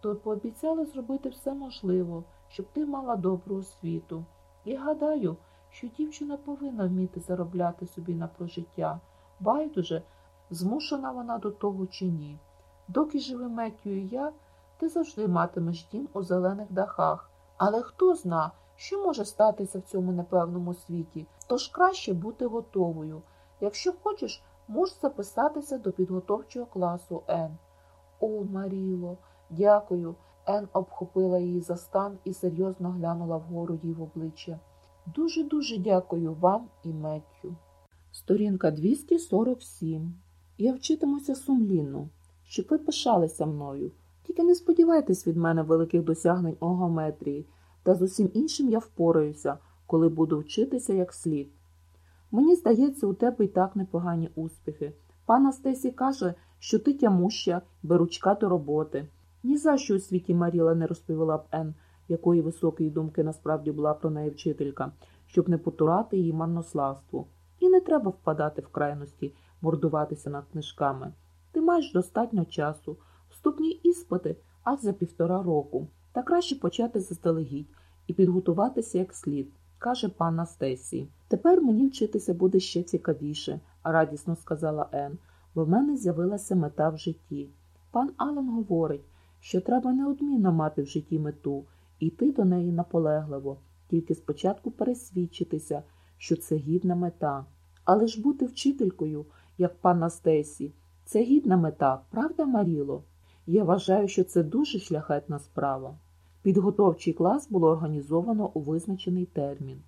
то пообіцяли зробити все можливе, щоб ти мала добру освіту. І гадаю, що дівчина повинна вміти заробляти собі на прожиття. Байдуже, змушена вона до того чи ні. Доки живе Меттю і я, ти завжди матимеш дім у зелених дахах. Але хто зна, що може статися в цьому непевному світі, тож краще бути готовою. Якщо хочеш, можеш записатися до підготовчого класу Н. О, Маріло, дякую. Ен обхопила її за стан і серйозно глянула вгору їй в обличчя. Дуже-дуже дякую вам і Меттю. Сторінка 247. Я вчитимуся сумлінно, щоб ви пишалися мною. Тільки не сподівайтесь від мене великих досягнень у геометрії, та з усім іншим я впораюся, коли буду вчитися як слід. Мені здається, у тебе і так непогані успіхи. Пана Стесі каже, що ти тямуща, беручка до роботи. Ні за що у світі Маріла не розповіла б Ен, якої високої думки насправді була про неї вчителька, щоб не потурати її марнославству. І не треба впадати в крайності, мордуватися над книжками. Ти маєш достатньо часу, вступні іспити аж за півтора року, та краще почати заздалегідь і підготуватися як слід, каже пана Стесі. Тепер мені вчитися буде ще цікавіше, радісно сказала Ен, бо в мене з'явилася мета в житті. Пан Алан говорить, що треба неодмінно мати в житті мету і йти до неї наполегливо, тільки спочатку пересвідчитися, що це гідна мета. Але ж бути вчителькою, як пана Стесі, це гідна мета, правда, Маріло? Я вважаю, що це дуже шляхетна справа. Підготовчий клас було організовано у визначений термін.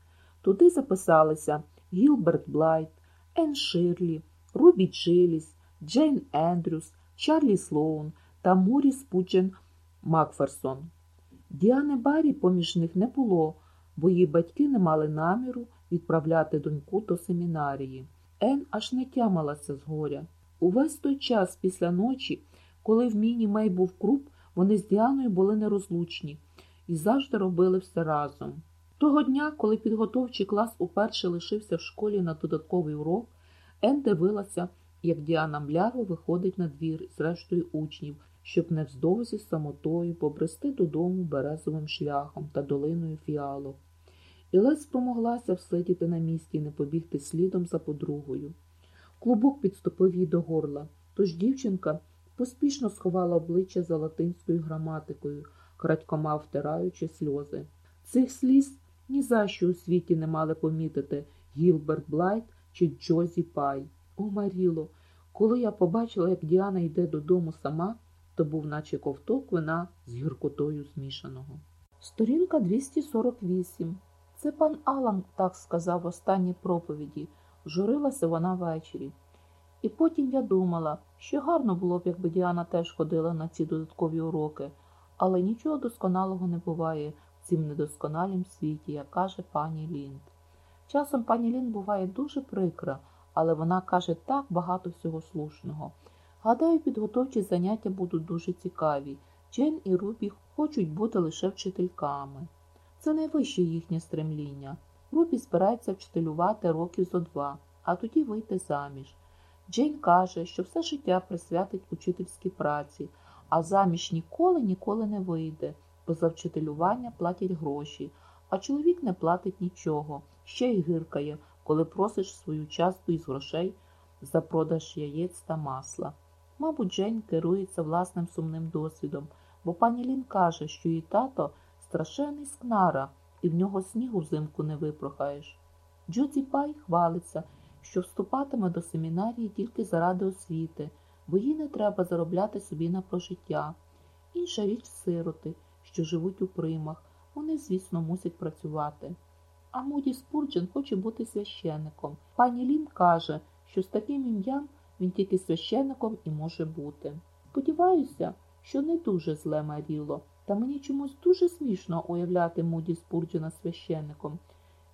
Туди записалися Гілберт Блайт, Ен Ширлі, Рубі Джиліс, Джейн Ендрюс, Чарлі Слоун та Муді Спурджен Макферсон. Діани Баррі поміж них не було, бо її батьки не мали наміру відправляти доньку до семінарії. Ен аж не тямалася з горя. Увесь той час після ночі, коли в Мінні Мей був круп, вони з Діаною були нерозлучні і завжди робили все разом. Того дня, коли підготовчий клас уперше лишився в школі на додатковий урок, Ен дивилася, як Діана Мляво виходить на двір з рештою учнів, щоб невздовзі самотою побрести додому березовим шляхом та долиною фіалок. І ледь спромоглася всидіти на місці і не побігти слідом за подругою. Клубок підступив їй до горла, тож дівчинка поспішно сховала обличчя за латинською граматикою, крадькома втираючи сльози. Цих сліз ні за що у світі не мали помітити Гілберт Блайт чи Джозі Пай. О, Маріло, коли я побачила, як Діана йде додому сама, то був наче ковток вина з гіркотою змішаного. Сторінка 248. Це пан Алан так сказав в останній проповіді. Журилася вона ввечері. І потім я думала, що гарно було б, якби Діана теж ходила на ці додаткові уроки, але нічого досконалого не буває в цім недосконалім світі, як каже пані Лінд. Часом пані Лінд буває дуже прикра, але вона каже так багато всього слушного. Гадаю, підготовчі заняття будуть дуже цікаві. Джен і Рубі хочуть бути лише вчительками. Це найвище їхнє стремління. Рубі збирається вчителювати років зо два, а тоді вийти заміж. Джейн каже, що все життя присвятить учительській праці, а заміж ніколи ніколи не вийде, бо за вчителювання платять гроші, а чоловік не платить нічого, ще й гиркає, коли просиш свою частку із грошей за продаж яєць та масла. Мабуть, Джейн керується власним сумним досвідом, бо пані Лін каже, що її тато страшенний скнара, і в нього снігу взимку не випрохаєш. Джоді Пай хвалиться, що вступатиме до семінарії тільки заради освіти, бо їй не треба заробляти собі на прожиття. Інша річ сироти, що живуть у примах, вони, звісно, мусять працювати. А Муді Спурджен хоче бути священником. Пані Лін каже, що з таким ім'ям він тільки священником і може бути. Сподіваюся, що не дуже зле Маріло, та мені чомусь дуже смішно уявляти Муді Спурджена священником.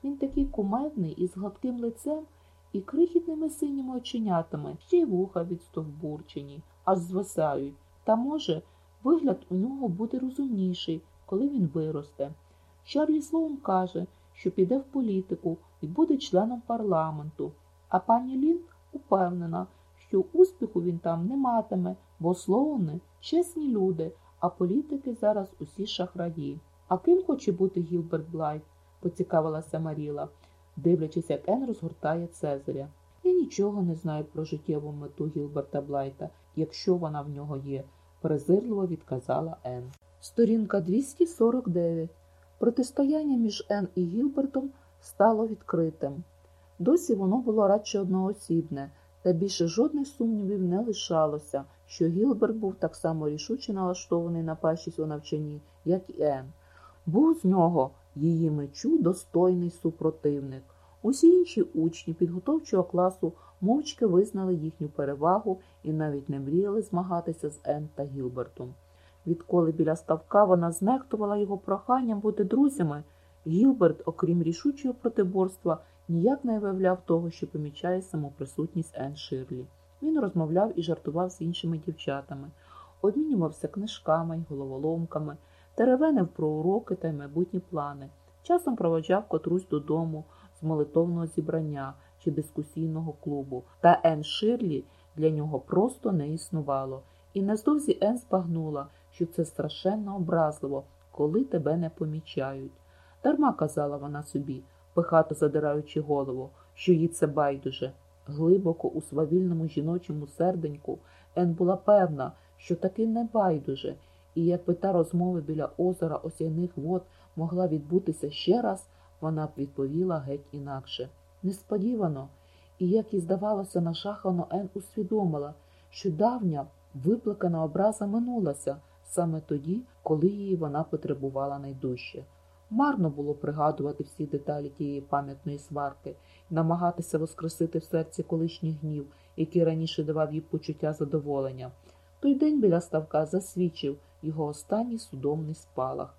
Він такий кумедний із гладким лицем і крихітними синіми оченятами, ще й вуха відстовбурчені, аж звисають. Та, може, вигляд у нього буде розумніший, коли він виросте. Чарлі Слоун каже, що піде в політику і буде членом парламенту, а пані Лін упевнена, що успіху він там не матиме, бо Слоуни чесні люди, а політики зараз усі шахраї. А ким хоче бути Гілберт Блайт? поцікавилася Маріла, дивлячись, як Ен розгортає Цезаря. Я нічого не знаю про життєву мету Гілберта Блайта, якщо вона в нього є, презирливо відказала Ен. Сторінка 249. Протистояння між Ен і Гілбертом стало відкритим. Досі воно було радше одноосібне, та більше жодних сумнівів не лишалося, що Гілберт був так само рішуче налаштований на пащість у навчанні, як і Ен. Був з нього її мечу достойний супротивник. Усі інші учні підготовчого класу мовчки визнали їхню перевагу і навіть не мріяли змагатися з Ен та Гілбертом. Відколи біля ставка вона знехтувала його проханням бути друзями, Гілберт, окрім рішучого протиборства, ніяк не виявляв того, що помічає саму присутність Ен Ширлі. Він розмовляв і жартував з іншими дівчатами, обмінювався книжками й головоломками, теревенив про уроки та й майбутні плани, часом проводжав котрусь додому з молитовного зібрання чи дискусійного клубу, та Ен Ширлі для нього просто не існувало, і нездовзі Ен збагнула, що це страшенно образливо, коли тебе не помічають. Дарма казала вона собі, пихато задираючи голову, що їй це байдуже. Глибоко у свавільному жіночому серденьку Ен була певна, що таки не байдуже, і якби та розмова біля озера осяйних вод могла відбутися ще раз, вона б відповіла геть інакше. Несподівано, і, як і здавалося, нажахано Ен усвідомила, що давня виплакана образа минулася саме тоді, коли її вона потребувала найдужче. Марно було пригадувати всі деталі тієї пам'ятної сварки намагатися воскресити в серці колишніх гнів, який раніше давав їй почуття задоволення. Той день біля ставка засвідчив його останній судомний спалах.